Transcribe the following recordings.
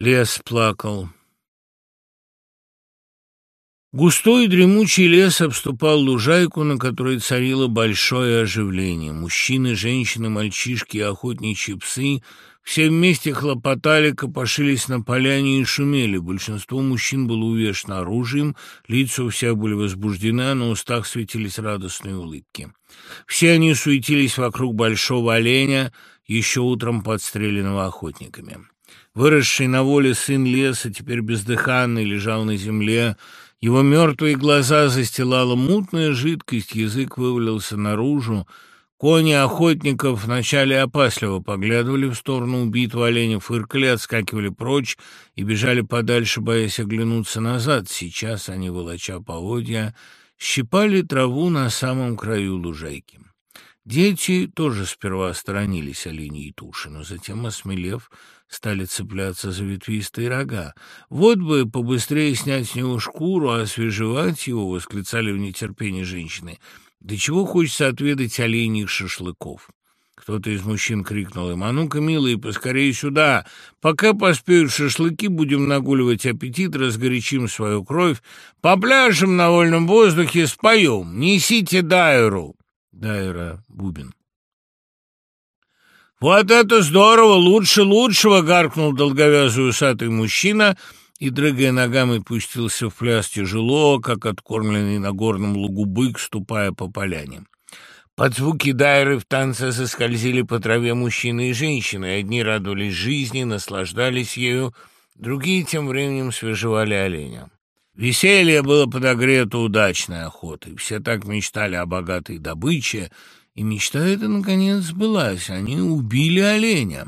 Лес плакал. Густой дремучий лес обступал лужайку, на которой царило большое оживление. Мужчины, женщины, мальчишки и охотничьи псы все вместе хлопотали, копошились на поляне и шумели. Большинство мужчин было увешано оружием, лица у всех были возбуждены, а на устах светились радостные улыбки. Все они суетились вокруг большого оленя, еще утром подстреленного охотниками. Выросший на воле сын леса, теперь бездыханный, лежал на земле. Его мертвые глаза застилала мутная жидкость, язык вывалился наружу. Кони охотников вначале опасливо поглядывали в сторону убитого оленя, фыркали, отскакивали прочь и бежали подальше, боясь оглянуться назад. Сейчас они, волоча поводья, щипали траву на самом краю лужайки. Дети тоже сперва сторонились оленей туши, но затем, осмелев, стали цепляться за ветвистые рога. «Вот бы побыстрее снять с него шкуру, а освежевать его!» — восклицали в нетерпении женщины. «Да чего хочется отведать оленьих шашлыков!» Кто-то из мужчин крикнул им, «А ну-ка, милые, поскорее сюда! Пока поспеют шашлыки, будем нагуливать аппетит, разгорячим свою кровь, попляшем на вольном воздухе, споем! Несите дайру!» Дайра Бубин. «Вот это здорово! Лучше лучшего!» — гаркнул долговязый усатый мужчина и, дрыгая ногами, пустился в пляс тяжело, как откормленный на горном лугу бык, ступая по поляне. Под звуки дайры в танце заскользили по траве мужчины и женщины. Одни радовались жизни, наслаждались ею, другие тем временем свежевали оленя. Веселье было подогрето удачной охотой. Все так мечтали о богатой добыче, и мечта эта, наконец, сбылась. Они убили оленя.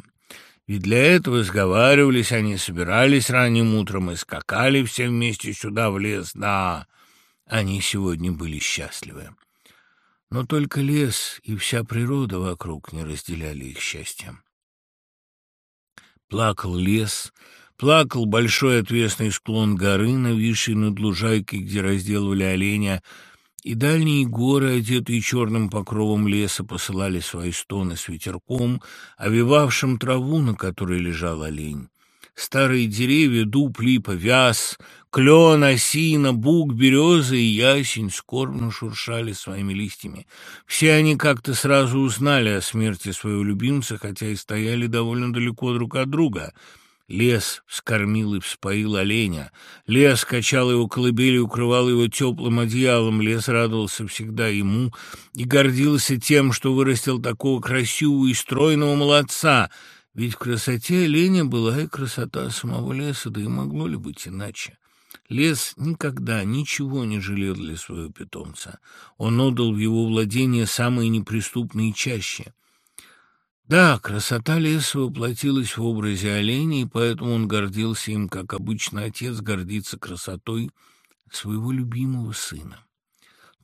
Ведь для этого сговаривались они, собирались ранним утром и скакали все вместе сюда в лес. Да, они сегодня были счастливы. Но только лес и вся природа вокруг не разделяли их счастья. Плакал лес, Плакал большой отвесный склон горы, нависший над лужайкой, где разделывали оленя, и дальние горы, одетые черным покровом леса, посылали свои стоны с ветерком, овивавшим траву, на которой лежал олень. Старые деревья, дуб, липа, вяз, клен, осина, бук, береза и ясень скорбно шуршали своими листьями. Все они как-то сразу узнали о смерти своего любимца, хотя и стояли довольно далеко друг от друга — Лес вскормил и вспоил оленя. Лес качал его колыбель и укрывал его теплым одеялом. Лес радовался всегда ему и гордился тем, что вырастил такого красивого и стройного молодца. Ведь в красоте оленя была и красота самого леса, да и могло ли быть иначе? Лес никогда ничего не жалел для своего питомца. Он отдал в его владение самые неприступные чаще — да, красота леса воплотилась в образе оленя, и поэтому он гордился им, как обычно отец гордится красотой своего любимого сына.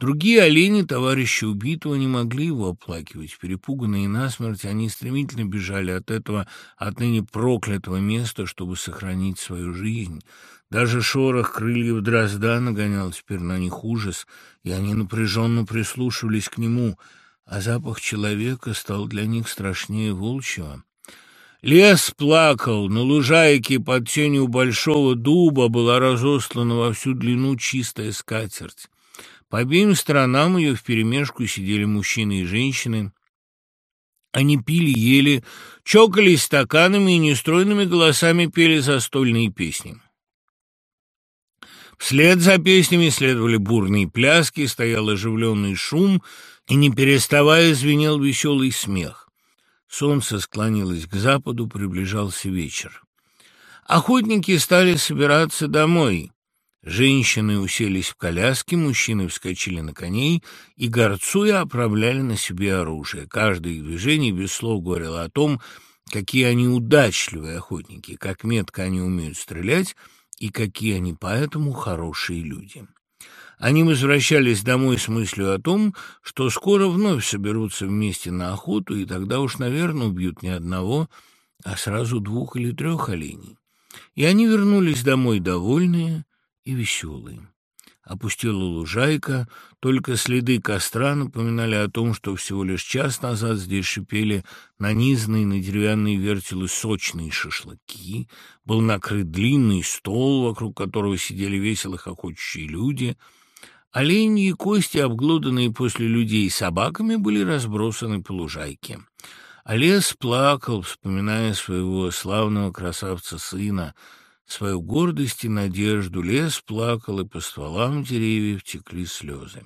Другие олени, товарищи убитого, не могли его оплакивать. Перепуганные насмерть, они стремительно бежали от этого отныне проклятого места, чтобы сохранить свою жизнь. Даже шорох крыльев дрозда нагонял теперь на них ужас, и они напряженно прислушивались к нему — а запах человека стал для них страшнее волчьего. Лес плакал, на лужайке под тенью большого дуба была разослана во всю длину чистая скатерть. По обеим сторонам ее вперемешку сидели мужчины и женщины. Они пили, ели, чокались стаканами и нестройными голосами пели застольные песни. Вслед за песнями следовали бурные пляски, стоял оживленный шум — и, не переставая, звенел веселый смех. Солнце склонилось к западу, приближался вечер. Охотники стали собираться домой. Женщины уселись в коляски, мужчины вскочили на коней и, горцуя, оправляли на себе оружие. Каждое их движение без слов говорило о том, какие они удачливые охотники, как метко они умеют стрелять и какие они поэтому хорошие люди. Они возвращались домой с мыслью о том, что скоро вновь соберутся вместе на охоту, и тогда уж, наверное, убьют не одного, а сразу двух или трех оленей. И они вернулись домой довольные и веселые. Опустела лужайка, только следы костра напоминали о том, что всего лишь час назад здесь шипели нанизанные на деревянные вертелы сочные шашлыки, был накрыт длинный стол, вокруг которого сидели весело хохочущие люди — Оленьи кости, обглоданные после людей собаками, были разбросаны по лужайке. А лес плакал, вспоминая своего славного красавца-сына, свою гордость и надежду. Лес плакал, и по стволам деревьев текли слезы.